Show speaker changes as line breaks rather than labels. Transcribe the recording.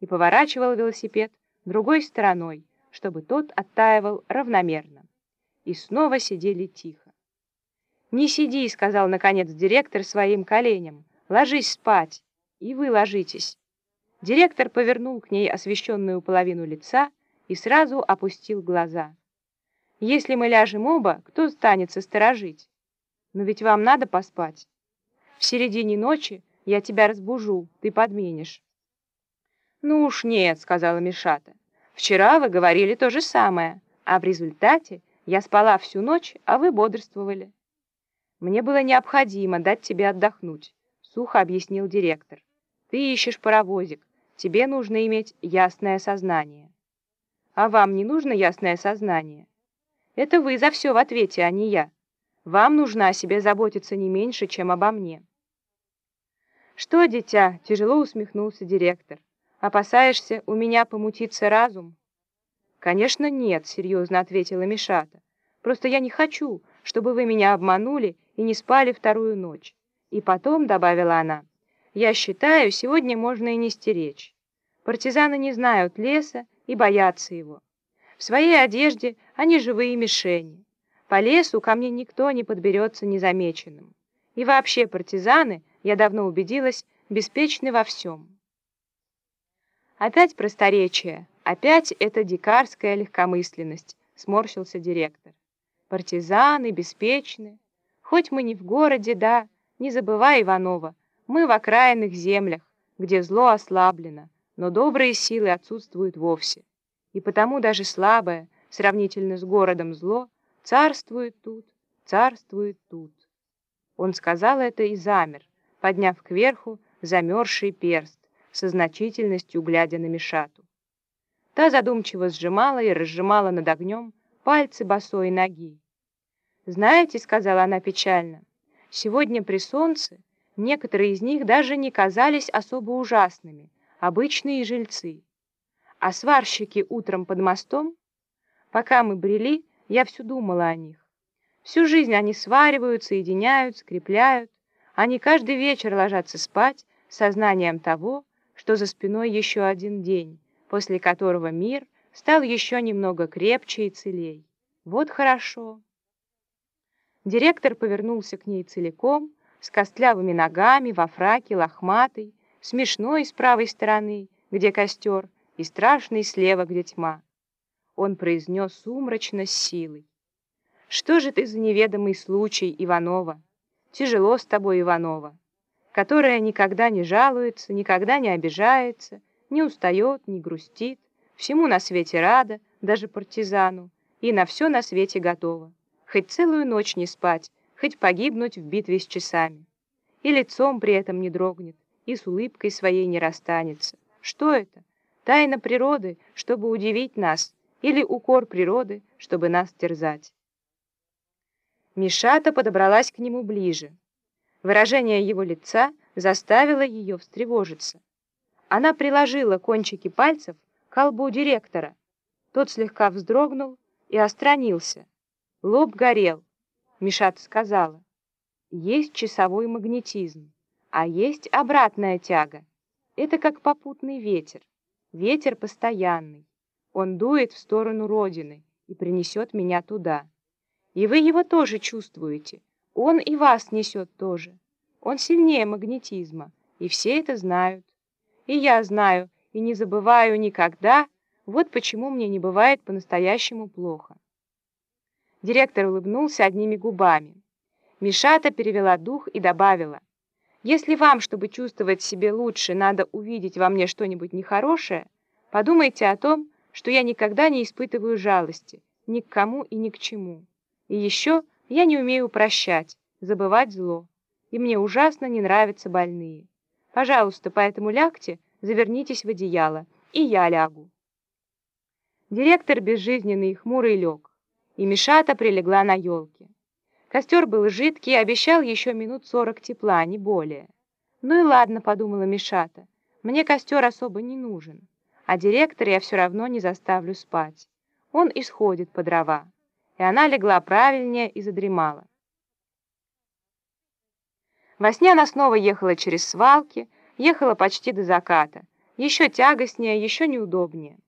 и поворачивал велосипед другой стороной, чтобы тот оттаивал равномерно. И снова сидели тихо. «Не сиди», — сказал, наконец, директор своим коленям. «Ложись спать, и вы ложитесь». Директор повернул к ней освещенную половину лица и сразу опустил глаза. «Если мы ляжем оба, кто станется сторожить? Но ведь вам надо поспать. В середине ночи я тебя разбужу, ты подменишь». «Ну уж нет», — сказала Мишата. «Вчера вы говорили то же самое, а в результате я спала всю ночь, а вы бодрствовали». «Мне было необходимо дать тебе отдохнуть», — сухо объяснил директор. «Ты ищешь паровозик, тебе нужно иметь ясное сознание». «А вам не нужно ясное сознание?» «Это вы за все в ответе, а не я. Вам нужно о себе заботиться не меньше, чем обо мне». «Что, дитя?» — тяжело усмехнулся директор. Опасаешься, у меня помутится разум?» «Конечно, нет», — серьезно ответила Мишата. «Просто я не хочу, чтобы вы меня обманули и не спали вторую ночь». И потом, — добавила она, — «я считаю, сегодня можно и не стеречь. Партизаны не знают леса и боятся его. В своей одежде они живые мишени. По лесу ко мне никто не подберется незамеченным. И вообще партизаны, я давно убедилась, беспечны во всем». Опять просторечие, опять эта дикарская легкомысленность, сморщился директор. Партизаны, беспечны. Хоть мы не в городе, да, не забывай, Иванова, мы в окраинных землях, где зло ослаблено, но добрые силы отсутствуют вовсе. И потому даже слабое, сравнительно с городом зло, царствует тут, царствует тут. Он сказал это и замер, подняв кверху замерзший перст со значительностью глядя на Мишату. Та задумчиво сжимала и разжимала над огнем пальцы босой ноги. «Знаете, — сказала она печально, — сегодня при солнце некоторые из них даже не казались особо ужасными, обычные жильцы. А сварщики утром под мостом? Пока мы брели, я все думала о них. Всю жизнь они сваривают, соединяют, скрепляют. Они каждый вечер ложатся спать сознанием того, что за спиной еще один день, после которого мир стал еще немного крепче и целей. Вот хорошо. Директор повернулся к ней целиком, с костлявыми ногами, во фраке, лохматый, смешной с правой стороны, где костер, и страшный слева, где тьма. Он произнес сумрачно с силой. «Что же ты за неведомый случай, Иванова? Тяжело с тобой, Иванова которая никогда не жалуется, никогда не обижается, не устает, не грустит, всему на свете рада, даже партизану, и на все на свете готова, хоть целую ночь не спать, хоть погибнуть в битве с часами. И лицом при этом не дрогнет, и с улыбкой своей не расстанется. Что это? Тайна природы, чтобы удивить нас, или укор природы, чтобы нас терзать? Мишата подобралась к нему ближе. Выражение его лица заставило ее встревожиться. Она приложила кончики пальцев к колбу директора. Тот слегка вздрогнул и остранился. Лоб горел. Мишат сказала, есть часовой магнетизм, а есть обратная тяга. Это как попутный ветер. Ветер постоянный. Он дует в сторону Родины и принесет меня туда. И вы его тоже чувствуете. Он и вас несет тоже. Он сильнее магнетизма, и все это знают. И я знаю, и не забываю никогда. Вот почему мне не бывает по-настоящему плохо. Директор улыбнулся одними губами. Мишата перевела дух и добавила. Если вам, чтобы чувствовать себя лучше, надо увидеть во мне что-нибудь нехорошее, подумайте о том, что я никогда не испытываю жалости ни к кому и ни к чему. И еще я не умею прощать, забывать зло. И мне ужасно не нравятся больные. Пожалуйста, поэтому лягте, завернитесь в одеяло, и я лягу. Директор безжизненный и хмурый лег, и Мишата прилегла на елке. Костер был жидкий и обещал еще минут сорок тепла, не более. «Ну и ладно», — подумала Мишата, — «мне костер особо не нужен, а директора я все равно не заставлю спать. Он исходит по дрова» и она легла правильнее и задремала. Во сне она снова ехала через свалки, ехала почти до заката, Еще тягостнее, еще неудобнее.